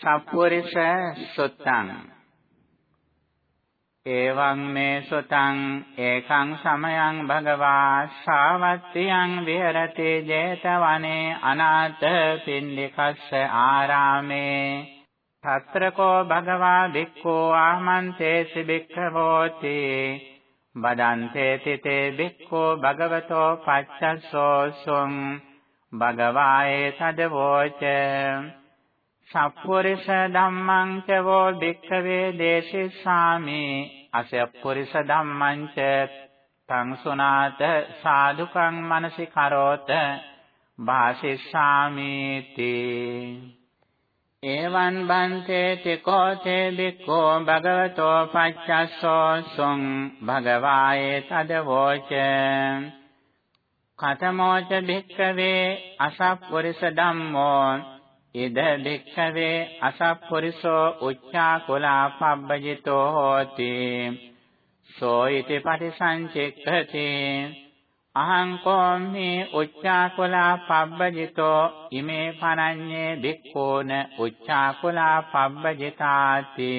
සප්පුරිස සුත්තං. එවං මේ සුතං ඒකං සමයං භගවා ශාවත්තියං විහෙරති 제තවනේ අනාථ පින්ඩිකස්ස ආරාමේ. తත්‍රකෝ භගවා භික්ඛෝ ආමන්තේසි භික්ඛවෝති. බදන්තේ තිතේ භික්ඛෝ භගවතෝ පච්චස්සෝ සුං. භගවායේ තදවෝච සප්පුරිස ධම්මං ච වෝ භික්ඛවේ දේශිස්සාමි। අසප්පුරිස ධම්මං ච තං සුනාත සාදුකං මනසි කරෝත වාසිස්සාමි තී। එවං බන්තේ තිකෝ තේ බික්ඛෝ භගවතෝ පච්චස්සෝ සුං භගවායේ තදවෝච කතමෝච භික්ඛවේ අසප්පුරිස ධම්මෝ ඉද භික්ඛවේ අසප්පුරිසෝ උච්චාකුලා පබ්බජිතෝ හෝති। සෝ ඉති පටිසංචෙක්ඛති। අහං කෝමි උච්චාකුලා පබ්බජිතෝ ඉමේ පනඤ්ඤේ භික්ඛූන උච්චාකුලා පබ්බජිතාති।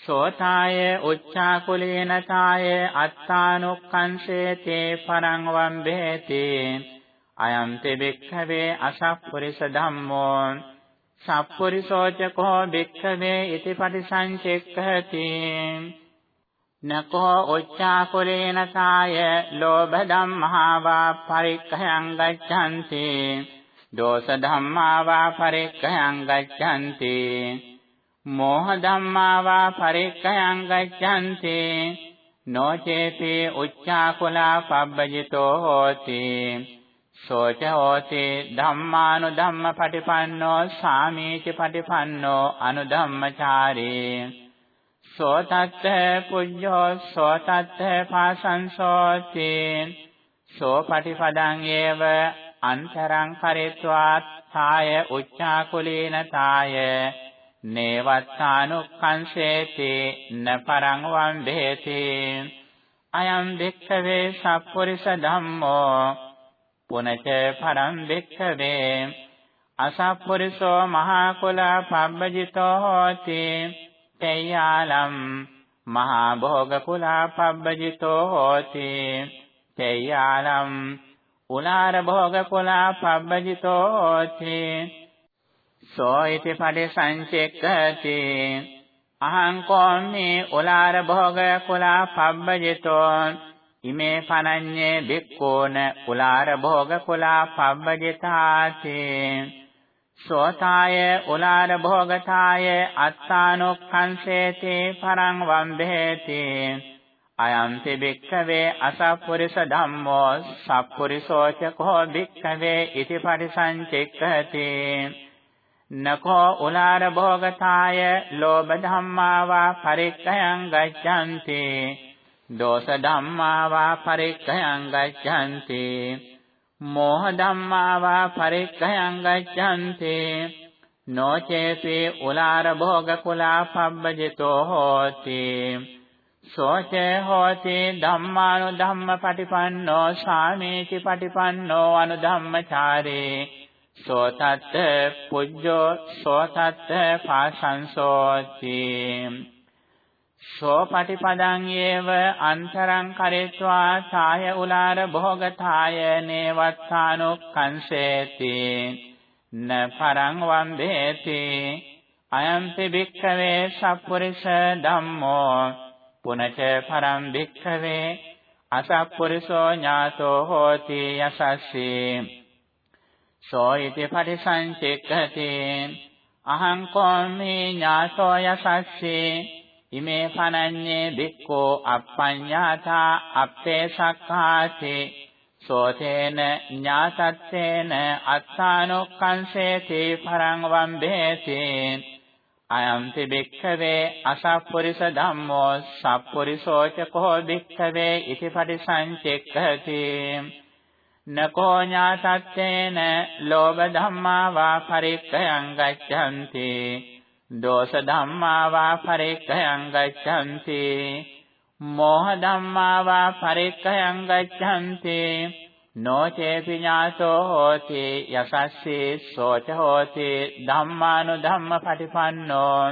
සෝතාය උච්චාකුලේනතාය අත්තානුක්ඛංසේ තේ පරං වම්බේති අයම්ති භික්ඛවේ අසප්පුරිස ධම්මෝ සප්පුරිසෝච කෝ භික්ඛවේ ඉති පටිසංචෙක්ඛති. නකෝ උච්චාකුලේන සාය ලෝභ ධම්මා වා පරික්ඛයං ගච්ඡanti. දෝෂ ධම්මා වා පරික්ඛයං ගච්ඡanti. මෝහ ධම්මා වා පරික්ඛයං ගච්ඡanti. නොචේති උච්චාකුලා පබ්බජිතෝ හෝති. සෝච හෝති ධම්මානුධම්ම පටිපන්නෝ සාමීච පටිපන්නෝ අනුධම්මචාරේ. සෝතත්ත පුඤ්ඤෝ සෝතත්ත පාසංසෝති. සෝ පටිපදං ඒව අන්තරං කරෙත්වා තාය උච්චාකුලේන තාය. නේවත්තානුක්ඛංසේති නපරං වම්බේති. අයං වික්ඛවේ සප්පුරිස ධම්මෝ පුනච පරම් වික්ඛවේ අසප්පුරිසෝ මහා කුල පබ්බජිතෝ හෝති। තේයාලම් මහා භෝග කුල පබ්බජිතෝ හෝති। තේයාලම් උලාර භෝග කුල පබ්බජිතෝ හෝති। සෝ ඉති පරිසංචෙක්කති අහං කෝමි උලාර භෝග කුල පබ්බජිතෝ। ඉමේ පනඤ්ඤේ බික්කෝන උලාර භෝග කුලා පබ්බජිතාති සෝතාය උලාර භෝගතාය අත්තානොක්ඛංසේති පරං වම්බේති අයම්ති බික්ඛවේ අසප්පුරිස ධම්මෝ සප්පුරිසෝච කෝ බික්ඛවේ ඉති පරිසංචෙක්ඛති නකෝ උලාර භෝගතාය ලෝභ ධම්මා වා පරික්ඛයං ගච්ඡanti දෝෂ ධම්මා වා පරික්ඛයං ගච්ඡanti। මෝහ ධම්මා වා පරික්ඛයං ගච්ඡanti। නොචේති උලාර භෝග කුලා පබ්බජිතෝ හෝති। සෝචේ හෝති ධම්මානු ධම්ම පටිපන්නෝ සාමේති පටිපන්නෝ අනුධම්මචාරේ। සෝතත් පුජ්ජෝ සෝතත් පාසංසෝති। සෝපටිපදං ඒව අන්තරං කරෙත්වා සාය උලාර භෝගතාය නේවත්තානුක්ඛංසේති න පරං වම්බේති අයම්පි භික්ඛවේ සප්පුරිස ධම්මෝ පුනච පරම් භික්ඛවේ අසප්පුරිසෝ ඥාතෝ හෝති යසස්සී සෝ ඉති පරිසංචෙක්ඛති අහං කෝමි ඥාතෝ යසස්සී ඉමේ පනඤ්ඤේ බික්කෝ අප්පඤ්ඤාතා අප්පේ සක්ඛාති සෝතේන ඥාසත්තේන අත්තානොක්ඛංසේති පරං වම්බේති අයම්ති බික්ඛවේ අසප්පුරිස ධම්මෝ සප්පුරිසෝච කෝ බික්ඛවේ ඉති පටිසංචෙක්ඛති නකෝ ඥාසත්තේන ලෝභ ධම්මා වා පරික්ඛයං ගච්ඡanti දෝෂ ධම්මා වා පරික්ඛයං ගච්ඡanti මෝහ ධම්මා වා පරික්ඛයං ගච්ඡanti නොචේපි ඥාතෝ හෝති යසස්සී සෝච හෝති ධම්මානුධම්ම පටිපන්නෝ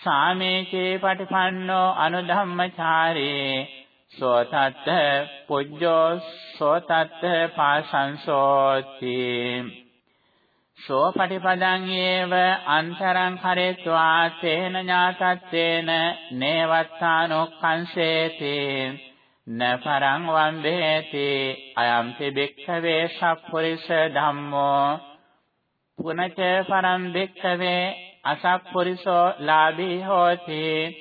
සාමේචේ පටිපන්නෝ අනුධම්මචාරේ සෝතත්ත පුජ්ජෝ සෝතත්ත පාසංසෝති. සෝ පටිපදං ඒව අන්තරං කරේत्वा තේන ඥාතත්තේන නේවත්තානොක්ඛංසේති නපරං වන්දේති අයම්පි භික්ඛවේ සප්පුරිස ධම්මෝ පුනච පරං භික්ඛවේ අසප්පුරිසෝ ලාභී හෝති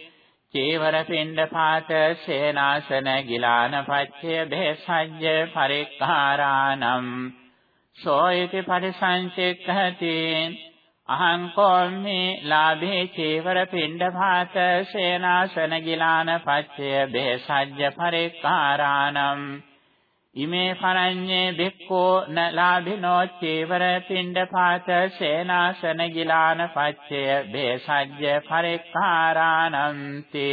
චේවර පිණ්ඩ පාත සේනාසන ගිලාන පච්චය බේසජ්ජ පරික්ඛාරානම් සෝයිති පරිසංචෙක්ඛති අහං කෝම්මි ලාභේ චේවර පිණ්ඩ පාත සේනාසන ගිලාන පච්චය බේසජ්ජ පරික්ඛාරානම් ඉමේ පරඤ්ඤේ බික්ඛෝ න ලාභිනෝ චේවර පිණ්ඩපාත සේනාසන ගිලාන පච්චය බේසජ්ජ පරික්ඛාරානන්ති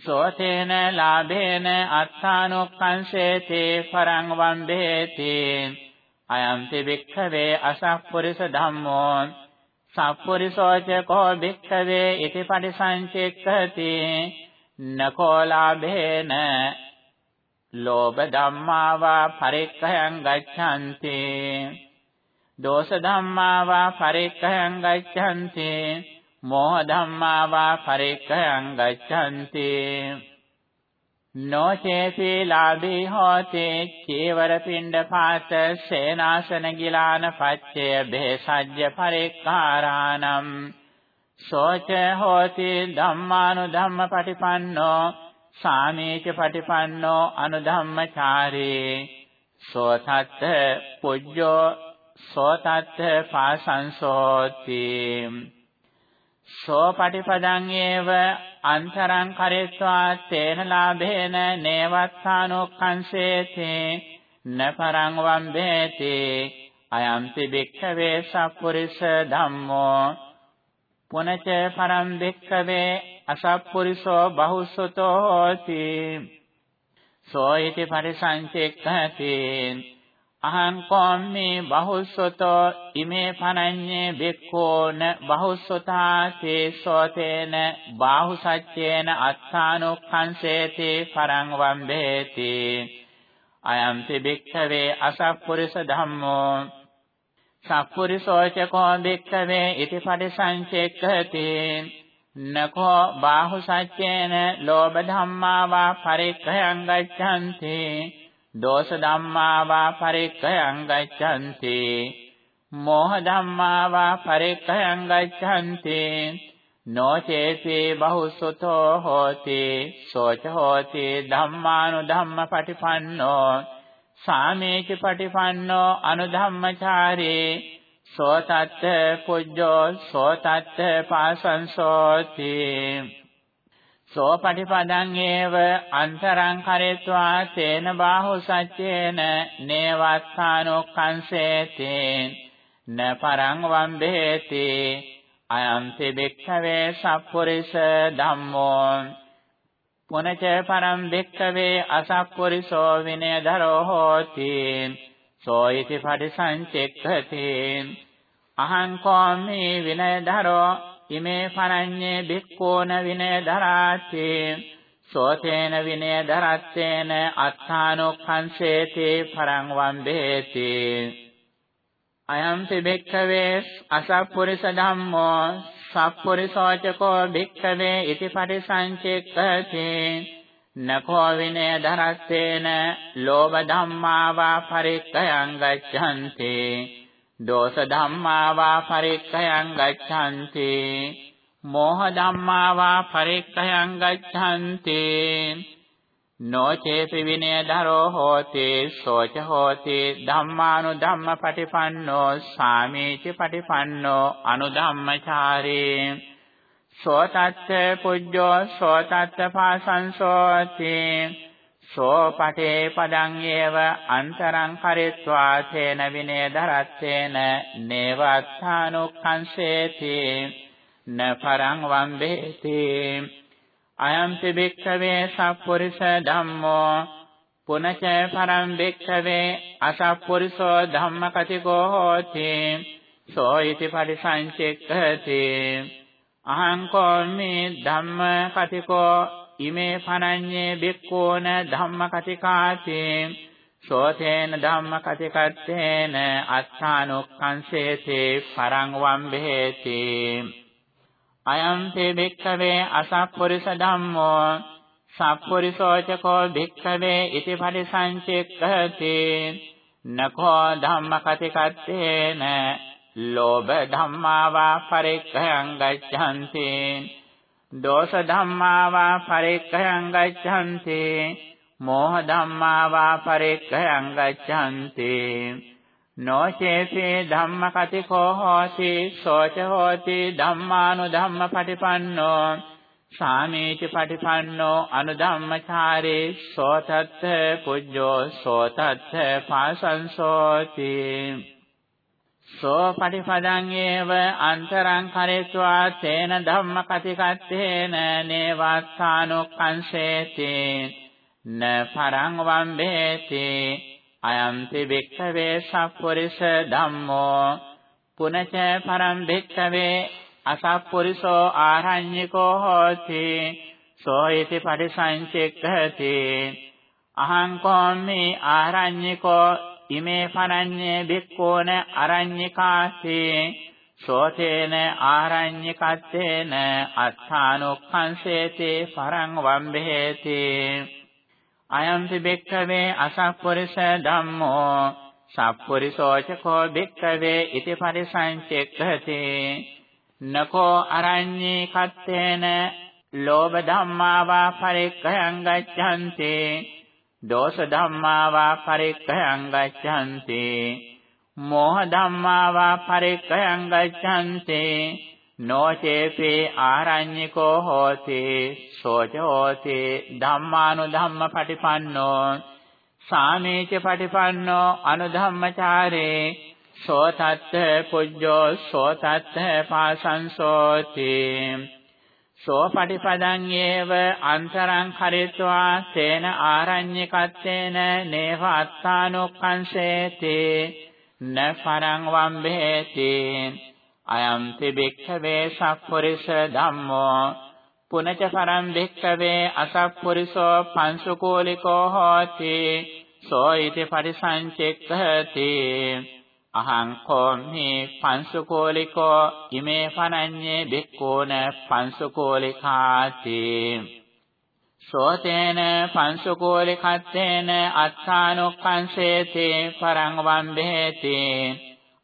සෝතේන ලාභේන අත්තානුක්ඛංසේති පරං වන්දේති। අයම්ති භික්ඛවේ අසප්පුරිස ධම්මෝ। සප්පුරිසෝච කෝ භික්ඛවේ ඉති පටිසංචෙක්ඛති। නකෝ ලාභේන ලෝභ ධම්මා වා පරික්ඛයන් ගච්ඡanti। දෝෂ ධම්මා වා පරික්ඛයන් ගච්ඡanti। මෝහ ධම්මා වා පරික්ඛයන් ගච්ඡanti නොචේති ලාභී හෝති චේවර පිණ්ඩ පාත සේනාසන ගිලාන පච්චය බේසජ්‍ය පරික්ඛාරානම් සෝච හෝති ධම්මානු ධම්ම පටිපන්නෝ සාමේච පටිපන්නෝ අනුධම්මචාරේ සෝතත්ත පුජ්ජෝ සෝතත්ත පාසංසෝති සෝ පටිපදං ඒව අන්තරං කරේत्वा තේන ලාභේන නේවත්තානෝක්ඛංසේති නපරං වම්බේති අයම්ති භික්ඛවේ සප්පුරිස ධම්මෝ පුනච පරම් භික්ඛවේ අසප්පුරිසෝ බහුසුතෝ හෝති සෝ ඉති පරිසංචෙක්ඛති අහං කොම්මි බහුසුතෝ ඉමේ පනඤ්ඤේ බික්ඛෝන බහුසුතා තේසෝතේන බාහුසච්චේන අත්තානුක්ඛංසේති පරං වම්බේති අයම්ති භික්ඛවේ අසප්පුරිස ධම්මෝ සප්පුරිසෝච කෝ භික්ඛවේ ඉති පරිසංචෙක්ඛති නකෝ බාහු සච්චේන ලෝභ ධම්මා වා පරික්ඛයං ගච්ඡanti දෝෂ ධම්මා වා පරික්ඛයං ගච්ඡanti මෝහ ධම්මා වා පරික්ඛයං ගච්ඡanti නොචේති බහුසුතෝ හෝති සෝච හෝති ධම්මානු ධම්ම පටිපන්නෝ සාමේච පටිපන්නෝ අනුධම්මචාරේ සෝතත්ත පුජ්ජෝ සෝතත්ත පාසංසෝති. සෝපටිපදං ඒව අන්තරං කරේत्वा තේන බාහු සච්චේන නේවත්තානොක්ඛංසේති න පරං වම්බේති අයම්ති භික්ඛවේ සප්පුරිස ධම්මෝ පුනච පරම් භික්ඛවේ අසප්පුරිසෝ විනයදරෝ හෝති සෝයිති පටිසංචෙක්ඛති අහං කෝමි විනයධරෝ ඉමේ පරඤ්ඤේ භික්ඛූන විනයධරාති සෝතේන විනයධරත්තේන අත්තානොක්ඛංසේති පරං වන්දේති. අයම්පි භික්ඛවේ අසප්පුරිස ධම්මෝ සප්පුරිසෝචකෝ භික්ඛවේ ඉති පටිසංචෙක්ඛති නකෝ විනය ධරත්තේන ලෝභ ධම්මා වා පරික්ඛයං ගච්ඡanti. දෝෂ ධම්මා වා පරික්ඛයං ගච්ඡanti මෝහ ධම්මා වා පරික්ඛයං ගච්ඡanti නොචේපි විනය ධරෝ හෝති සෝච හෝති ධම්මානු ධම්ම පටිපන්නෝ සාමීච පටිපන්නෝ අනුධම්මචාරේ. සෝතත්ත පුජ්ජෝ සෝතත්ත පාසංසෝති. සෝ පඨේ පදං ඒව අන්තරං කරෙත්වා තේන විනේ දරත්තේන නේවත්තානුක්ඛංසේති න පරං වම්බේති අයම්පි භික්ඛවේ සප්පුරිස ධම්මෝ පුනච පරම් භික්ඛවේ අසප්පුරිසෝ ධම්මකතිකෝ හෝති සෝ ඉති පරිසංචෙක්ඛති අහං කෝමි ධම්මකතිකෝ ඉමේ පනඤ්ඤේ බික්ඛෝන ධම්මකතිකාති සෝතේන ධම්මකතිකත්තේන අත්තානුක්ඛංසේති පරං වම්බේති අයං තේ බික්ඛවේ අසප්පුරිස ධම්මෝ සප්පුරිසෝචකෝ භික්ඛවේ ඉති පරිසංචෙක්ඛති නකෝ ධම්මකතිකත්තේන ලෝභ ධම්මා වා පරික්ඛයං ගච්ඡanti දෝෂ ධම්මා වා පරික්ඛයං ගච්ඡanti මෝහ ධම්මා වා පරික්ඛයං ගච්ඡanti. නොචේසේ ධම්මකතිකෝ හෝති සෝච හෝති ධම්මානු ධම්ම පටිපන්නෝ. සාමේච පටිපන්නෝ අනුධම්මචාරේ සෝතත්ථ පුජ්ජෝ සෝතත්ථ පාසංසෝති. සෝ පටිපදං ඒව අන්තරං කරේत्वा තේන ධම්ම කතිකත්තේන නේවස්සානොක්ඛංසේති න පරං වම්බේති අයම්ති භික්ඛවේ සප්පුරිස ධම්මෝ පුනච පරම් භික්ඛවේ අසප්පුරිසෝ ආරඤ්ඤකෝ හෝති සෝ ඉති පරිසංචෙක්ඛති අහං කෝමි ආරඤ්ඤකෝ ඉමේ පනඤ්ඤේ බික්කෝන අරඤ්ඤකාසේ සෝතේන ආරඤ්ඤකත්තේන අත්ථානොක්ඛංසේතේ පරං වම්බේති අයම්පි බික්ඛවේ අසප්පුරිස ධම්මෝ සප්පුරිසෝචකෝ බික්ඛවේ ඉති පරිසංචෙක්ඛති නකෝ අරඤ්ඤේ කත්තේන ලෝභ ධම්මා වා පරික්ඛයං ගච්ඡanti දෝෂ ධම්මා වා පරික්ඛයං ගච්ඡanti මෝහ ධම්මා වා පරික්ඛයං ගච්ඡanti නොචේපේ ආරඤ්ඤකෝ හෝති සෝච හෝති ධම්මානුධම්ම පටිපන්නෝ සාමේච පටිපන්නෝ අනුධම්මචාරේ සෝතත්ත පුජ්ජෝ සෝතත්ත පාසංසෝති. සෝ පටිපදං ඒව අන්තරං කරිත්වා තේන ආරඤ්‍යකත්තේන නේව අත්තානොක්ඛංසේති න පරං වම්බේති අයම් තිබික්ඛවේ සප්පුරිස ධම්මෝ පුනච පරම් භික්ඛවේ අසප්පුරිසෝ පංසුකෝලිකෝ හෝති සෝ ඉති පරිසංචෙක්ඛති අහං කෝමි පංසුකෝලිකෝ ඉමේ පනඤ්ඤේ බික්කෝන පංසුකෝලිකාති. සෝතේන පංසුකෝලිකත්තේන අත්තානොක්ඛංසේති පරං වම්බේති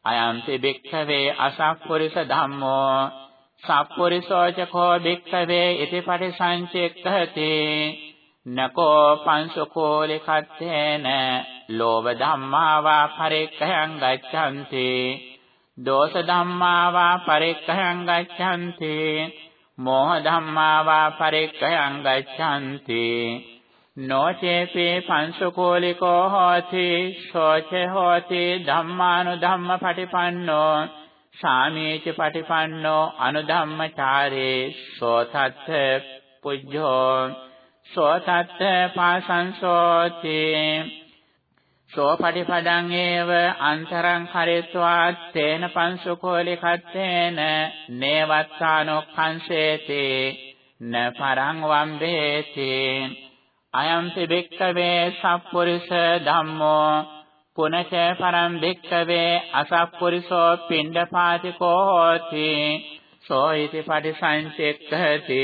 අයම්පි බික්ඛවේ අසප්පුරිස ධම්මෝ සප්පුරිසෝචකෝ බික්ඛවේ ඉති පරිසංචෙක්ඛති නකෝ පංසුකෝලිකත්තේන ලෝභ ධම්මා වා පරික්ඛයං ගච්ඡanti දෝෂ ධම්මා වා පරික්ඛයං ගච්ඡanti මෝහ ධම්මා වා පරික්ඛයං ගච්ඡanti. නොචේපේ පංසකෝලිකෝ හෝති සෝච හෝති ධම්මානු ධම්ම පටිපන්නෝ සාමීච පටිපන්නෝ අනුධම්මචාරේ සෝතත්ථ පුජ්ජෝ සෝතත්ථ පාසංසෝති. සෝ පටිපදං ඒව අන්තරං කරේत्वा තේන පංසුකෝලිකත්තේන නේවත්තානොක්ඛංසේති න පරං වම්බේති අයම්පි භික්ඛවේ සප්පුරිස ධම්මෝ පුනච පරම් භික්ඛවේ අසප්පුරිසෝ පිණ්ඩපාතිකෝ හෝති සෝ ඉති පටිසංචෙක්ඛති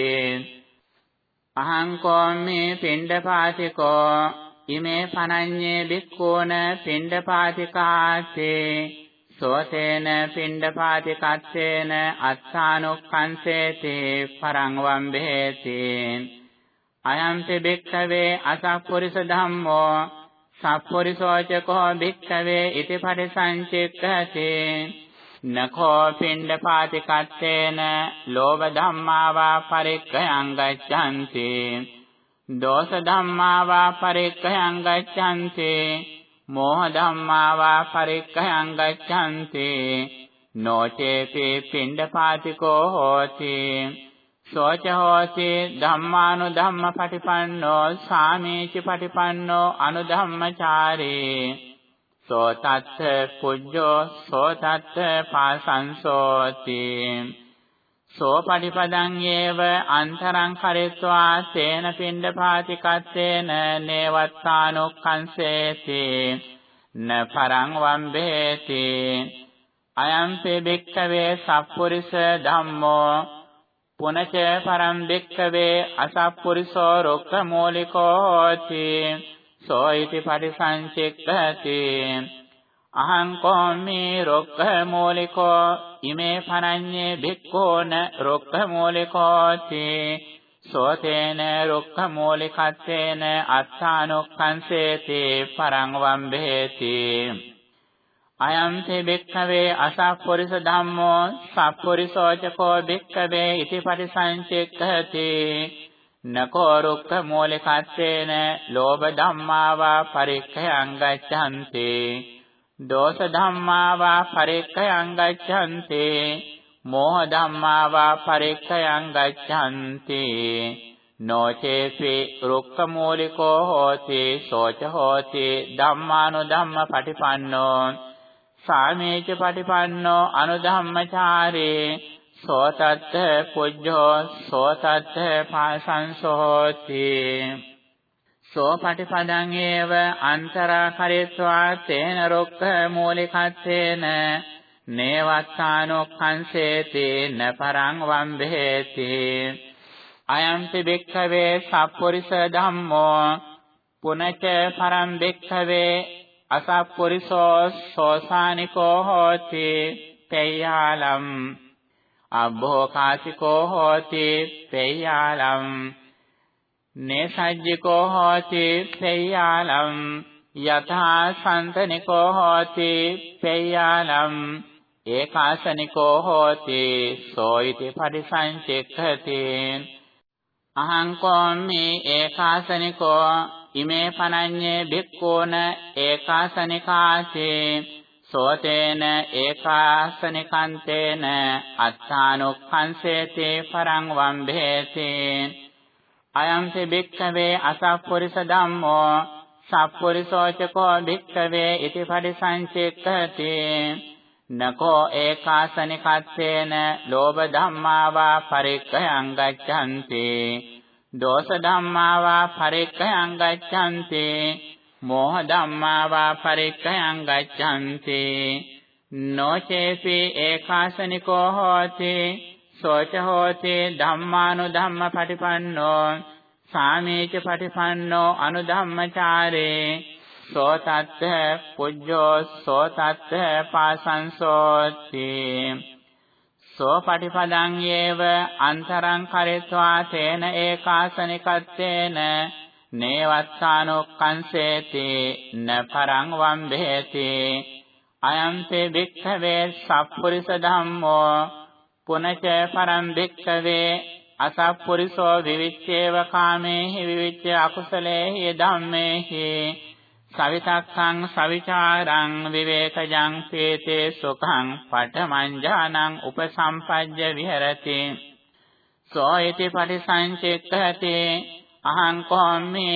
අහං කෝමි පිණ්ඩපාතිකෝ ඉමේ පනඤ්ඤේ බික්ඛෝන පිණ්ඩපාතිකාසේ සෝතේන පිණ්ඩපාතිකත්තේන අත්තානුක්ඛංසේති පරං වම්බේති අයම්පි බික්ඛවේ අසප්පුරිස ධම්මෝ සප්පුරිසෝචකෝ බික්ඛවේ ඉති පරිසංචිත්තති නඛෝ පිණ්ඩපාතිකත්තේන ලෝභ ධම්මා වා පරික්ඛයං ගච්ඡanti. දෝෂ ධම්මා වා පරික්ඛයං ගච්ඡanti මෝහ ධම්මා වා පරික්ඛයං ගච්ඡanti නොචේපි පිණ්ඩපාතිකෝ හෝති සෝච හෝති ධම්මානුධම්ම පටිපන්නෝ සාමීච පටිපන්නෝ අනුධම්මචාරේ සෝ තත්ථ පුජ්ජෝ සෝ තත්ථ පාසංසෝති. සෝ පටිපදං ඒව අන්තරං කරෙත්වා තේන පින්ඩ පාතිකත්තේන නේවත්තානුක්ඛංසේති න පරං වම්බේති අයම්පි භික්ඛවේ සප්පුරිස ධම්මෝ පුනච පරම් භික්ඛවේ අසප්පුරිසෝ රුක්ඛ මූලිකෝ හෝති සෝ ඉති පරිසංචෙක්ඛති අහං කෝමි රුක්ඛ මූලිකෝ ඉමේ පනඤ්ඤේ භික්ඛෝන රුක්ඛ මූලිකෝති සෝතේන රුක්ඛ මූලිකත්තේන අත්තානුක්ඛංසේති පරං වම්බේති අයම්ති භික්ඛවේ අසප්පුරිස ධම්මෝ සප්පුරිසෝචකෝ භික්ඛවේ ඉති පරිසංචෙක්ඛති නකෝ රුක්ඛ මූලිකත්තේන ලෝභ ධම්මා වා පරික්ඛයං ගච්ඡanti දෝෂ ධම්මා වා පරික්ඛයං ගච්ඡanti මෝහ ධම්මා වා පරික්ඛයං ගච්ඡanti නොචේපි රුක්ඛ මූලිකෝ හෝති සෝච හෝති ධම්මානුධම්ම පටිපන්නෝ. සාමේච පටිපන්නෝ අනුධම්මචාරේ. සෝතත්ත පුජ්ජෝ සෝතත්ත පාසංසෝති සෝ පටිපදං ඒව අන්තරා කරිත්වා තේන රොක්ඛ මූලිකත්තේන නේවත්තානොක්ඛංසේති නපරං වම්බේති අයම්පි භික්ඛවේ සප්පුරිස ධම්මෝ පුනච පරම් භික්ඛවේ අසප්පුරිසෝ සෝසානිකෝ හෝති පේයාලම් අබ්බෝකාසිකෝ හෝති පේයාලම් නේසජ්ජිකෝ හෝති පේයාලම් යථා සන්තනිකෝ හෝති පේයාලම් ඒකාසනිකෝ හෝති සෝයිති පරිසංචෙක්ඛති අහං කෝමි ඒකාසනිකෝ ඉමේ පනඤ්ඤේ භික්ඛූන ඒකාසනිකාසේ සෝතේන ඒකාසනිකන්තේන අත්තානුක්ඛංසේති පරං වම්භේති අයම්ති භික්ඛවේ අසප්පුරිස ධම්මෝ සප්පුරිසෝචකෝ භික්ඛවේ ඉති පරිසංචෙක්ඛති. නකෝ ඒකාසනිකත්තේන ලෝභ ධම්මා වා පරික්ඛයං ගච්ඡanti. දෝෂ ධම්මා වා පරික්ඛයං ගච්ඡanti. මෝහ ධම්මා වා පරික්ඛයං ගච්ඡanti. නොචේපි ඒකාසනිකෝ හෝති. සෝච හෝති ධම්මානුධම්ම පටිපන්නෝ සාමීච පටිපන්නෝ අනුධම්මචාරේ සෝතත්ත පුජ්ජෝ සෝතත්ත පාසංසෝති සෝ පටිපදං යේව අන්තරං කරෙත්වා තේන ඒකාසනිකත්තේන නේවත්තානොක්කංසේති න පරං වම්බේති අයම්තේ භික්ඛවේ සප්පුරිස ධම්මෝ පුනච පරම් භික්ඛවේ අසප්පුරිසෝ විවිච්ඡේව කාමේහි විවිච්ඡ අකුසලේහි ධම්මේහි සවිතක්ඛං සවිචාරං විවේකජං සේතේ සුඛං පඨමං උපසම්පජ්ජ විහෙරති. සෝ ඉති පරිසංචෙක්ඛති අහං කොම්මි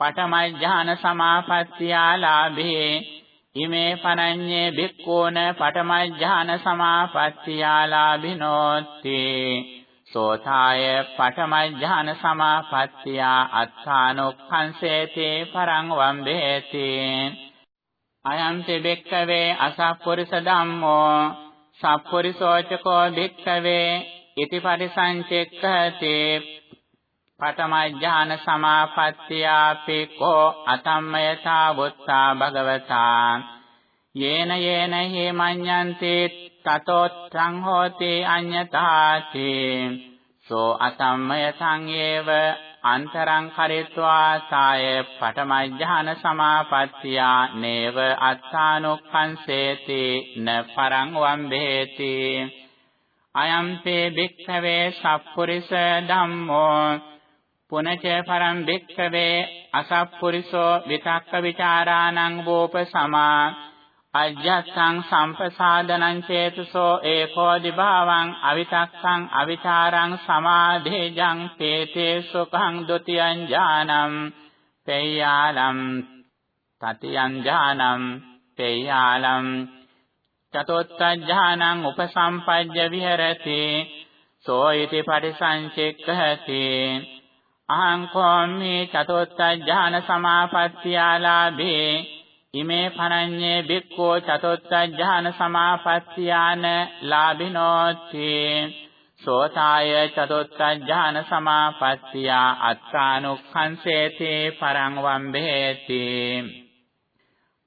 පඨමඥාන සමාපත්තියාලාභේ ඉමේ පනඤ්ඤේ භික්ඛූන පඨමඥාන සමාපත්තියාලාභිනෝති සෝතාය පඨමඥාන සමාපත්තියා අත්තානොක්ඛංසේති පරං වම්බේති. අයම්ති බෙක්කවේ අසප්පුරිස ධම්මෝ සප්පුරිසෝචකෝ බෙක්කවේ ඉති පරිසංචෙක්ඛති පඨමඥාන සමාපත්තියාපි කෝ අතම්මයතා වුත්තා භගවතා යේන යේන හි මඤ්ඤන්ති තතෝත්තං හෝති අඤ්ඤතාති සෝ අසම්මය සංයේව අන්තරං කරිත්වා සාය පඨමඥාන සමාපත්තියා නේව අත්තානුක්ඛංසේති න පරං වම්බේති අයම්පේ භික්ඛවේ සප්පුරිස ධම්මෝ පුනච පරම් භික්ඛවේ අසප්පුරිසෝ විතක්ක ਵਿਚාරාණං වෝපසමා අජ්ජත්සං සම්පසාදනං චේතසෝ ඒකෝ දිභාවං අවිතක්ඛං අවිචාරං සමාදේජං තේතේ සුඛං ဒ ුතියං ඥානං තේයාලම් තතියං ඥානං තේයාලම් චතුත්ථ ඥානං උපසම්පජ්ජ විහෙරති සෝයිති පරිසංචෙක්ඛති අහං කෝමි චතොත්ථ ඥාන සමාපත්තියාලාභේ ඉමේ පරඤ්ඤේ බික්ඛෝ චතුත්ථඥාන සමාපත්තියාන ලාභිනෝති. සෝතාය චතුත්ථඥාන සමාපත්තියා අත්තානුක්ඛංසේති පරං වම්බේති.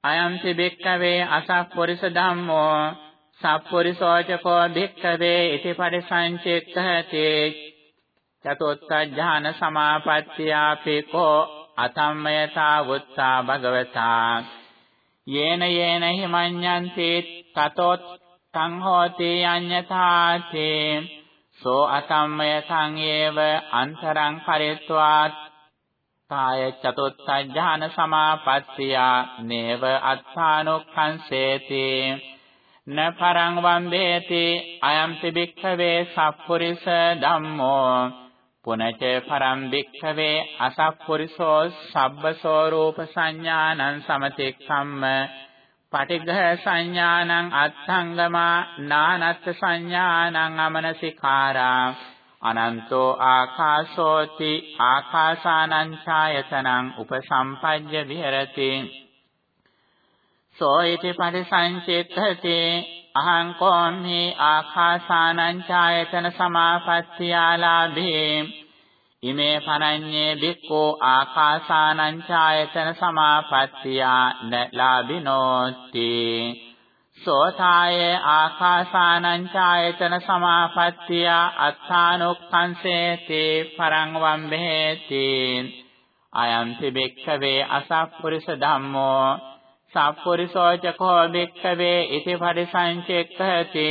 අයම්ති බික්ඛවේ අසප්පුරිස ධම්මෝ සප්පුරිසෝචකෝ බික්ඛවේ ඉති පරිසංචෙක්ඛති චතුත්ථඥාන සමාපත්තියාපිකෝ අතම්මයතා වුත්තා භගවතා යේන යේන හිමඤ්ඤන්ති තතොත් තං හෝති අඤ්ඤතාතේ සෝ අතම්මය සංයේව අන්තරං පරිත්වා කාය චතුත්ථ ඥාන සමාපත්තියා නේව අත්තානුක්ඛංසේති න පරං වන්දේති අයම්පි භික්ඛවේ සප්පුරිස ධම්මෝ පුනච පරම් භික්ඛවේ අසප්පුරිසෝ සබ්බසෝ රූප සංඥානං සමතික්ඛම්ම පටිඝ සංඥානං අත්ථංගමා නානත් සංඥානං අමනසිකාරා අනන්තෝ ආකාශෝති ආකාසානං ඡායතනං උපසම්පජ්ජ විහෙරති සෝ ඉති පරිසංචිත්තති අහං කෝම්හි ආකාසානං ඡායතන සමාපත්තියාලාභේ. ඉමේ පරඤ්ඤේ බික්ඛෝ ආකාසානං ඡායතන සමාපත්තියා ලාභිනෝති. සෝතාය ආකාසානං ඡායතන සමාපත්තියා අත්තානුක්ඛංසේති පරං වම්බේති. අයම්ති බික්ඛවේ අසප්පුරිස ධම්මෝ සප්පුරිසෝචකෝ භික්ඛවේ ඉති පරිසංචෙක්ඛති।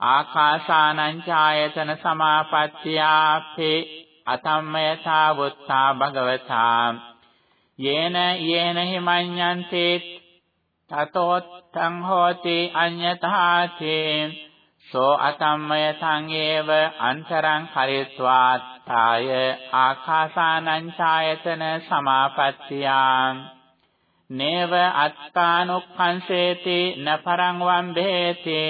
ආකාසානං ඡායතන සමාපත්තියාපි අතම්මයතා වුත්තා භගවතා। යේන යේන හිමඤ්ඤන්ති තතෝත්තං හෝති අඤ්ඤතාතේ। සෝ අතම්මයතං ඒව අන්තරං කරිත්වා තාය ආකාසානං ඡායතන සමාපත්තියා නේව අත්තානුක්ඛංසේති නපරං වම්බේති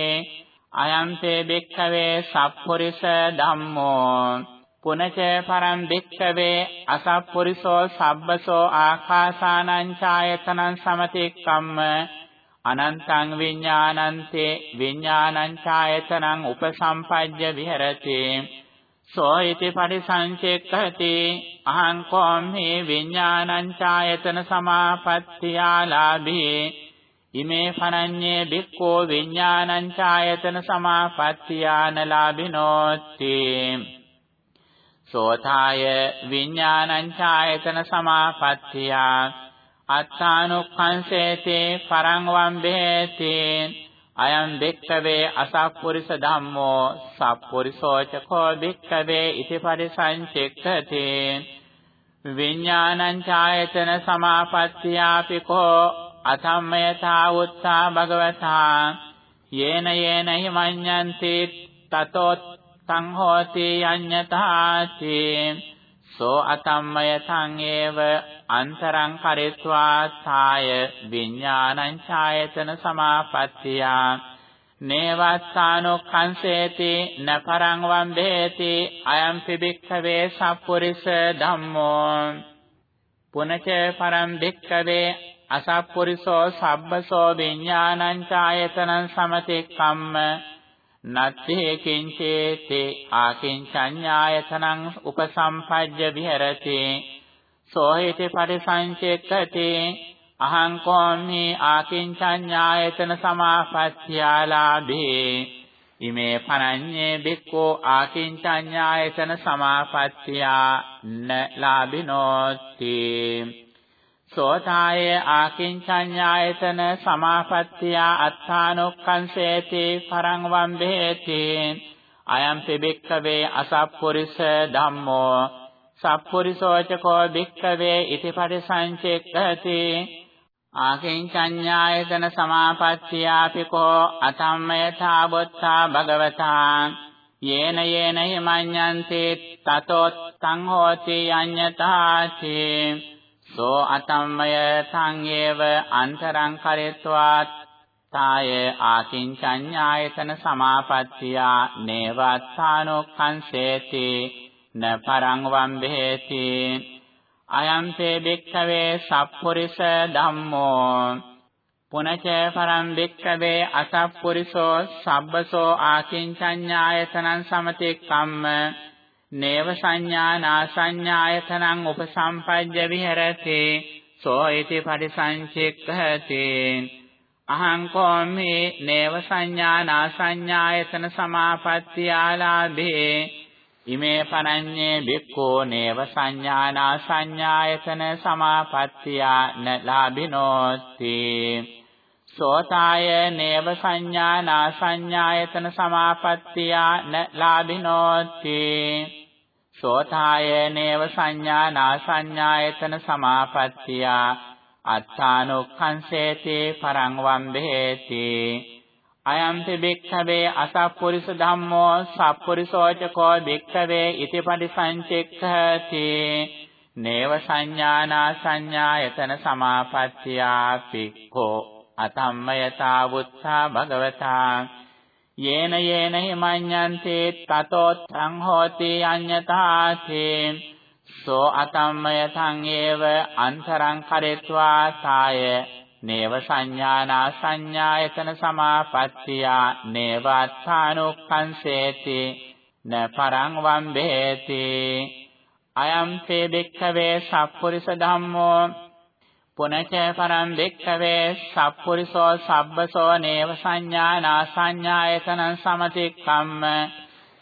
අයම්තේ බික්ඛවේ සප්පුරිස ධම්මෝ පුනච පරම් බික්ඛවේ අසප්පුරිසෝ සබ්බසෝ ආකාසානං ඡායතනං සමතික්කම්ම අනන්තං විඥානන්තේ විඥානං ඡායතනං උපසම්පජ්ජ විහෙරති සෝ ඉති පරිසංචෙක්ඛති අහං කෝම්හි විඥානං ඡායතන සමාපත්තියාලාභී ඉමේ පනඤ්ඤේ බික්ඛෝ විඥානං ඡායතන සමාපත්තියානලාභිනෝති සෝතාය විඥානං ඡායතන සමාපත්තියා අත්තානුක්ඛංසේතේ පරං වම්බේති අයං බික්කවේ අසප්පුරිස ධම්මෝ සප්පුරිසෝච කෝ බික්කවේ ඉති පරිසංචෙක්ඛති. විඥානං ඡායතන සමාපත්තියාපි කෝ අසම්මයතා උත්සා භගවතා. යේන යේන හිමඤ්ඤන්ති තතෝ තං හෝති අඤ්ඤතාති සෝ අතම්මය සංයේව අන්තරං කරිත්වා සාය විඥානං ඡායතන සමාපත්තියා නේවස්සානොක්ඛංසේති නපරං වම්බේති අයම් පිබික්ඛවේ සප්පුරිස ධම්මෝ පුනච පරම් භික්ඛවේ අසප්පුරිසෝ සබ්බසෝ විඥානං ඡායතනං සමතික්කම්ම නත්ථි කිංචේති ආකින්චඤ්ඤායතනං උපසම්පජ්ජ විහෙරති. සෝහිති පරිසංචෙක්කති. අහං කෝමි ආකින්චඤ්ඤායතන සමාපත්තියාලාභේ ඉමේ පනඤ්ඤේ බික්කෝ ආකින්චඤ්ඤායතන සමාපත්තියා න ලාභිනෝති සෝතාය ආකින්චඤ්ඤායතන සමාපත්තියා අත්තානොක්ඛංසේති පරං වම්බේති. අයම් පිබික්කවේ අසප්පුරිස ධම්මෝ. සප්පුරිසෝචකෝ භික්ඛවේ ඉති පරිසංචෙක්ඛති. ආකින්චඤ්ඤායතන සමාපත්තියාපිකෝ අතම්මයථා බුත්තා භගවතා. යේන යේන හිමඤ්ඤන්තේ තතෝ තං හෝති අඤ්ඤතාති සෝ අතම්මය සංයේව අන්තරං කරෙත්වා තාය ආකින්චඤ්ඤායතන සමාපත්තියා නේවත්තානොක්ඛංසේති න පරං වම්බේති අයම්තේ භික්ඛවේ සප්පුරිස ධම්මෝ පුනච පරම් භික්ඛවේ අසප්පුරිසෝ සබ්බසෝ ආකින්චඤ්ඤායතනං සමතික්කම්ම නේව සංඥානා සංඥායතනං උපසම්පජ්ජ විහෙරති සෝ ඉති පරිසංචික්ඛති. අහං කෝමි නේව සංඥානා සංඥායතන සමාපත්තියාලාභේ ඉමේ පනඤ්ඤේ බික්ඛෝ නේව සංඥානා සංඥායතන සමාපත්තියා න ලාභිනෝති. සෝතාය නේව සංඥානා සංඥායතන සමාපත්තියා න ලාභිනෝති සෝතාය නේව සංඥානා සංඥායතන සමාපත්තියා අත්තානුක්ඛංසේති පරං වම්බේති අයම්පි භික්ඛවේ අසප්පුරිස ධම්මෝ සප්පුරිසෝචකෝ භික්ඛවේ ඉති පරිසංචෙක්ඛති නේව සංඥානා සංඥායතන සමාපත්තියා පික්ඛෝ අතම්මයතා වුත්තා භගවතා යේන යේන හිමඤ්ඤන්තේ තතෝ තං හෝති අඤ්ඤතාති සෝ අතම්මයතං ඒව අන්තරං කරෙත්වා සාය නේව සංඥානා සංඥායතන සමාපත්තියා නේවත්ථානුක්ඛංසේති න පරං වම්බේති අයම් තේ භික්ඛවේ සප්පුරිස ධම්මෝ පුනච පරම් භික්ඛවේ සප්පුරිසෝ සබ්බසෝ නේව සංඥානා සංඥායතන සමතික්කම්ම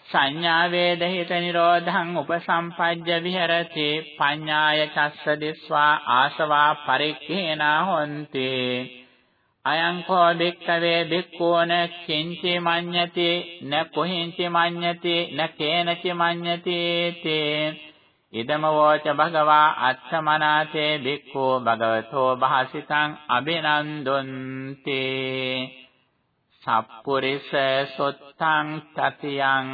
සංඥා වේදහිත නිරෝධං උපසම්පජ්ජ විහෙරති පඤ්ඤාය චස්ස දිස්වා ආසවා පරික්ඛේනා හොන්ති අයං කෝ භික්ඛවේ භික්ඛූන කිංචි මඤ්ඤති න කොහිංචි මඤ්ඤති න කේනචි මඤ්ඤති තේ ඉදම වෝච භගවා අත්තමනාතේ භික්ඛෝ භගවතෝ භාසිතං අබිනන්දුන්ති සප්පුරිස සොත්තං තතියං